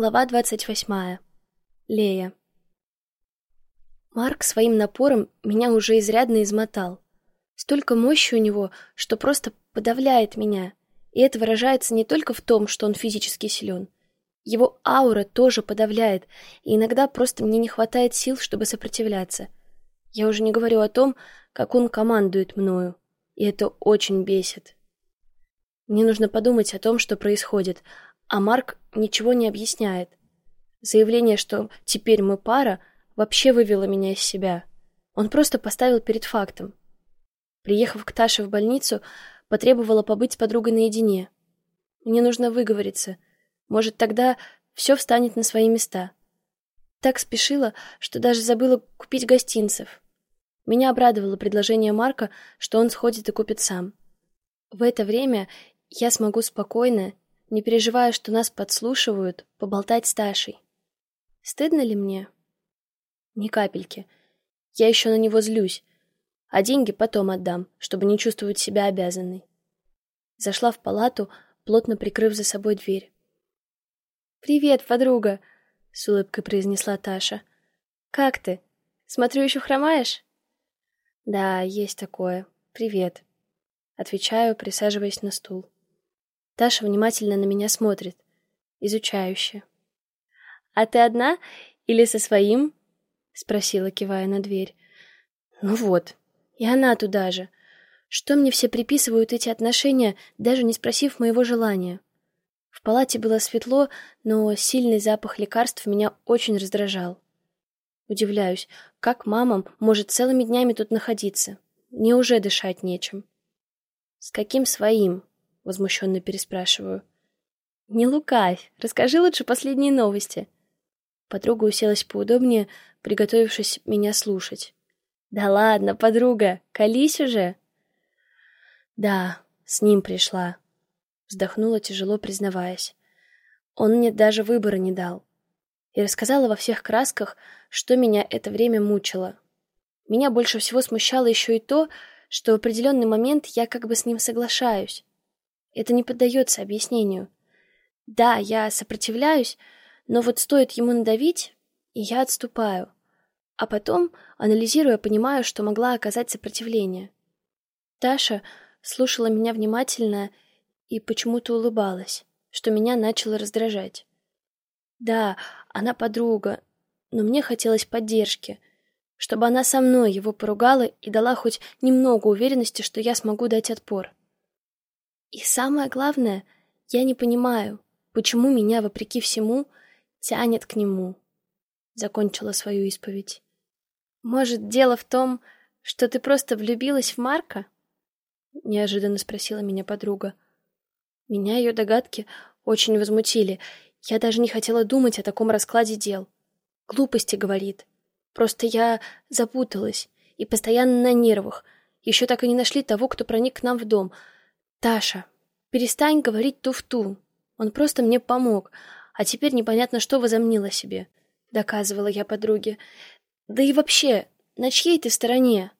Глава двадцать восьмая. Лея. Марк своим напором меня уже изрядно измотал. Столько мощи у него, что просто подавляет меня. И это выражается не только в том, что он физически силен. Его аура тоже подавляет, и иногда просто мне не хватает сил, чтобы сопротивляться. Я уже не говорю о том, как он командует мною, и это очень бесит. Мне нужно подумать о том, что происходит, а Марк ничего не объясняет. Заявление, что теперь мы пара, вообще вывело меня из себя. Он просто поставил перед фактом. Приехав к Таше в больницу, потребовала побыть с подругой наедине. Мне нужно выговориться. Может, тогда все встанет на свои места. Так спешила, что даже забыла купить гостинцев. Меня обрадовало предложение Марка, что он сходит и купит сам. В это время я смогу спокойно не переживая, что нас подслушивают, поболтать с Ташей. Стыдно ли мне? Ни капельки. Я еще на него злюсь, а деньги потом отдам, чтобы не чувствовать себя обязанной. Зашла в палату, плотно прикрыв за собой дверь. «Привет, подруга!» — с улыбкой произнесла Таша. «Как ты? Смотрю, еще хромаешь?» «Да, есть такое. Привет», — отвечаю, присаживаясь на стул. Таша внимательно на меня смотрит, изучающе. «А ты одна или со своим?» — спросила, кивая на дверь. «Ну вот, и она туда же. Что мне все приписывают эти отношения, даже не спросив моего желания?» В палате было светло, но сильный запах лекарств меня очень раздражал. Удивляюсь, как мамам может целыми днями тут находиться? Мне уже дышать нечем. С каким своим? Возмущенно переспрашиваю. «Не лукавь, расскажи лучше последние новости». Подруга уселась поудобнее, приготовившись меня слушать. «Да ладно, подруга, колись уже!» «Да, с ним пришла», — вздохнула, тяжело признаваясь. «Он мне даже выбора не дал». И рассказала во всех красках, что меня это время мучило. Меня больше всего смущало еще и то, что в определенный момент я как бы с ним соглашаюсь. Это не поддается объяснению. Да, я сопротивляюсь, но вот стоит ему надавить, и я отступаю. А потом, анализируя, понимаю, что могла оказать сопротивление. Таша слушала меня внимательно и почему-то улыбалась, что меня начало раздражать. Да, она подруга, но мне хотелось поддержки, чтобы она со мной его поругала и дала хоть немного уверенности, что я смогу дать отпор. И самое главное, я не понимаю, почему меня, вопреки всему, тянет к нему. Закончила свою исповедь. Может, дело в том, что ты просто влюбилась в Марка? Неожиданно спросила меня подруга. Меня ее догадки очень возмутили. Я даже не хотела думать о таком раскладе дел. Глупости, говорит. Просто я запуталась и постоянно на нервах. Еще так и не нашли того, кто проник к нам в дом — «Таша, перестань говорить туфту. Он просто мне помог, а теперь непонятно, что возомнила себе», — доказывала я подруге. «Да и вообще, на чьей ты стороне?»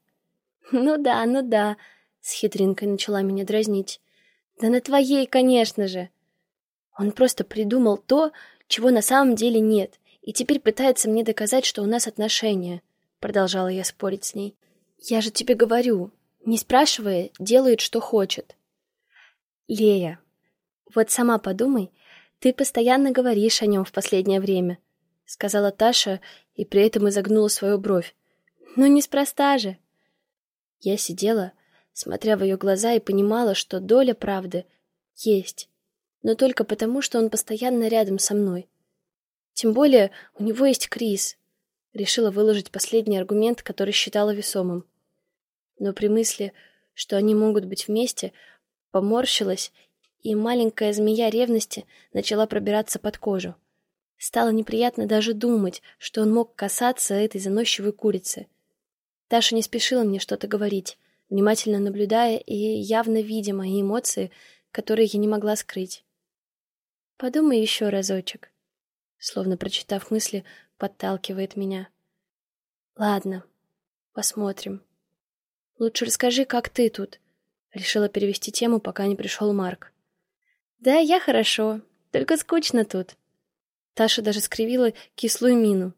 «Ну да, ну да», — с хитринкой начала меня дразнить. «Да на твоей, конечно же». Он просто придумал то, чего на самом деле нет, и теперь пытается мне доказать, что у нас отношения. Продолжала я спорить с ней. Я же тебе говорю, не спрашивая, делает, что хочет. Лея, вот сама подумай, ты постоянно говоришь о нем в последнее время, сказала Таша и при этом изогнула свою бровь. Ну неспроста же. Я сидела, смотря в ее глаза и понимала, что доля правды есть, но только потому, что он постоянно рядом со мной. Тем более у него есть Крис. Решила выложить последний аргумент, который считала весомым. Но при мысли, что они могут быть вместе, Поморщилась, и маленькая змея ревности начала пробираться под кожу. Стало неприятно даже думать, что он мог касаться этой заносчивой курицы. Таша не спешила мне что-то говорить, внимательно наблюдая и явно видя мои эмоции, которые я не могла скрыть. «Подумай еще разочек», словно прочитав мысли, подталкивает меня. «Ладно, посмотрим. Лучше расскажи, как ты тут. Решила перевести тему, пока не пришел Марк. «Да, я хорошо, только скучно тут». Таша даже скривила кислую мину.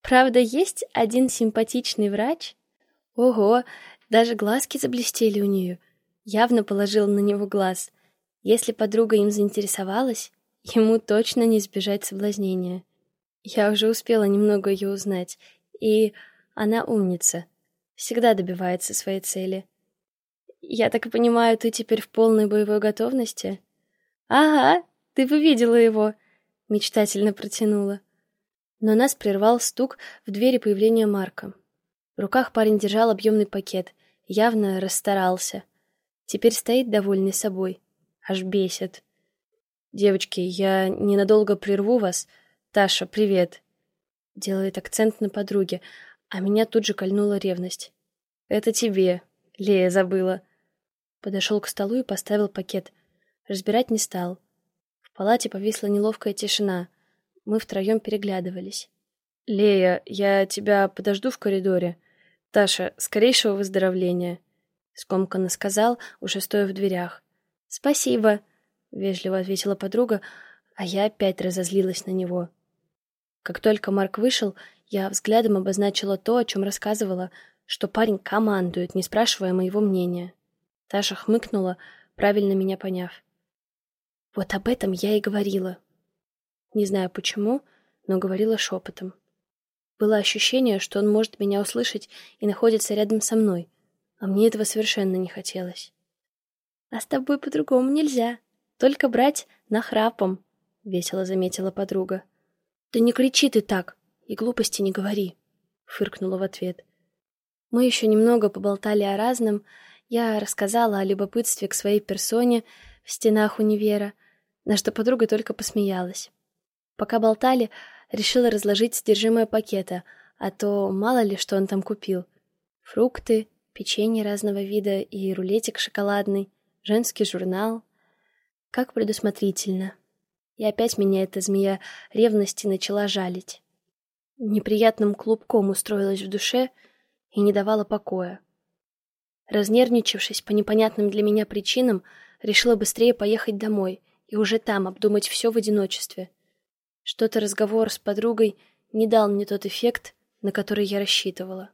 Правда, есть один симпатичный врач. Ого, даже глазки заблестели у нее. Явно положила на него глаз. Если подруга им заинтересовалась, ему точно не избежать соблазнения. Я уже успела немного ее узнать, и она умница. Всегда добивается своей цели. Я так понимаю, ты теперь в полной боевой готовности? Ага, ты бы видела его, мечтательно протянула. Но нас прервал стук в двери появления Марка. В руках парень держал объемный пакет, явно расстарался. Теперь стоит довольный собой. Аж бесит. «Девочки, я ненадолго прерву вас. Таша, привет!» Делает акцент на подруге, а меня тут же кольнула ревность. «Это тебе. Лея забыла». Подошел к столу и поставил пакет. Разбирать не стал. В палате повисла неловкая тишина. Мы втроем переглядывались. «Лея, я тебя подожду в коридоре. Таша, скорейшего выздоровления!» Скомканно сказал, уже стоя в дверях. «Спасибо!» — вежливо ответила подруга, а я опять разозлилась на него. Как только Марк вышел, я взглядом обозначила то, о чем рассказывала, что парень командует, не спрашивая моего мнения. Таша хмыкнула, правильно меня поняв. Вот об этом я и говорила. Не знаю почему, но говорила шепотом. Было ощущение, что он может меня услышать и находится рядом со мной, а мне этого совершенно не хотелось. «А с тобой по-другому нельзя. Только брать нахрапом», — весело заметила подруга. «Да не кричи ты так и глупости не говори», — фыркнула в ответ. Мы еще немного поболтали о разном, я рассказала о любопытстве к своей персоне в стенах универа, на что подруга только посмеялась. Пока болтали, решила разложить содержимое пакета, а то мало ли, что он там купил. Фрукты, печенье разного вида и рулетик шоколадный, женский журнал. Как предусмотрительно. И опять меня эта змея ревности начала жалить. Неприятным клубком устроилась в душе и не давала покоя. Разнервничавшись по непонятным для меня причинам, решила быстрее поехать домой и уже там обдумать все в одиночестве. Что-то разговор с подругой не дал мне тот эффект, на который я рассчитывала.